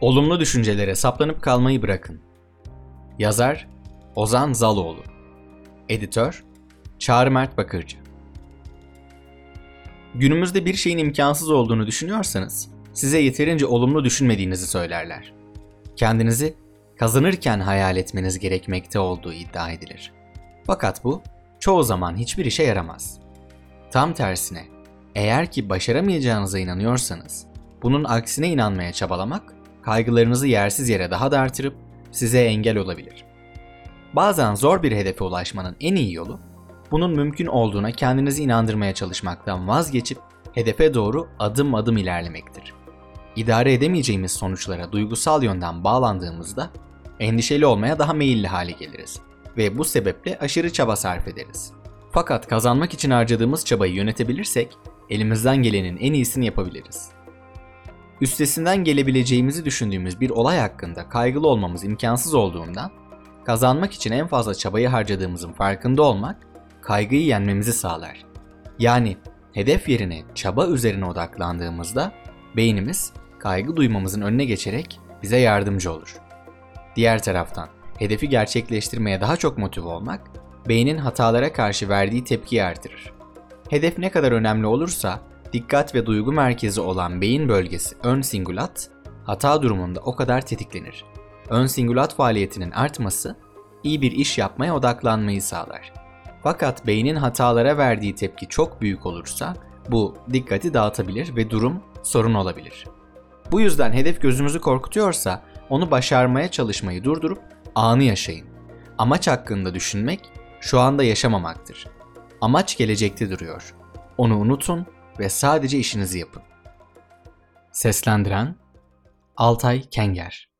Olumlu düşüncelere saplanıp kalmayı bırakın. Yazar Ozan Zaloğlu Editör Çağrı Mert Bakırcı Günümüzde bir şeyin imkansız olduğunu düşünüyorsanız size yeterince olumlu düşünmediğinizi söylerler. Kendinizi kazanırken hayal etmeniz gerekmekte olduğu iddia edilir. Fakat bu çoğu zaman hiçbir işe yaramaz. Tam tersine, eğer ki başaramayacağınıza inanıyorsanız, bunun aksine inanmaya çabalamak, kaygılarınızı yersiz yere daha da artırıp size engel olabilir. Bazen zor bir hedefe ulaşmanın en iyi yolu, bunun mümkün olduğuna kendinizi inandırmaya çalışmaktan vazgeçip hedefe doğru adım adım ilerlemektir. İdare edemeyeceğimiz sonuçlara duygusal yönden bağlandığımızda endişeli olmaya daha meyilli hale geliriz ve bu sebeple aşırı çaba sarf ederiz. Fakat kazanmak için harcadığımız çabayı yönetebilirsek elimizden gelenin en iyisini yapabiliriz. Üstesinden gelebileceğimizi düşündüğümüz bir olay hakkında kaygılı olmamız imkansız olduğundan kazanmak için en fazla çabayı harcadığımızın farkında olmak kaygıyı yenmemizi sağlar. Yani hedef yerine çaba üzerine odaklandığımızda beynimiz kaygı duymamızın önüne geçerek bize yardımcı olur. Diğer taraftan hedefi gerçekleştirmeye daha çok motive olmak beynin hatalara karşı verdiği tepkiyi artırır. Hedef ne kadar önemli olursa dikkat ve duygu merkezi olan beyin bölgesi ön singulat hata durumunda o kadar tetiklenir. Ön singulat faaliyetinin artması iyi bir iş yapmaya odaklanmayı sağlar. Fakat beynin hatalara verdiği tepki çok büyük olursa bu dikkati dağıtabilir ve durum sorun olabilir. Bu yüzden hedef gözümüzü korkutuyorsa onu başarmaya çalışmayı durdurup anı yaşayın. Amaç hakkında düşünmek şu anda yaşamamaktır. Amaç gelecekte duruyor. Onu unutun ve sadece işinizi yapın. Seslendiren Altay Kenger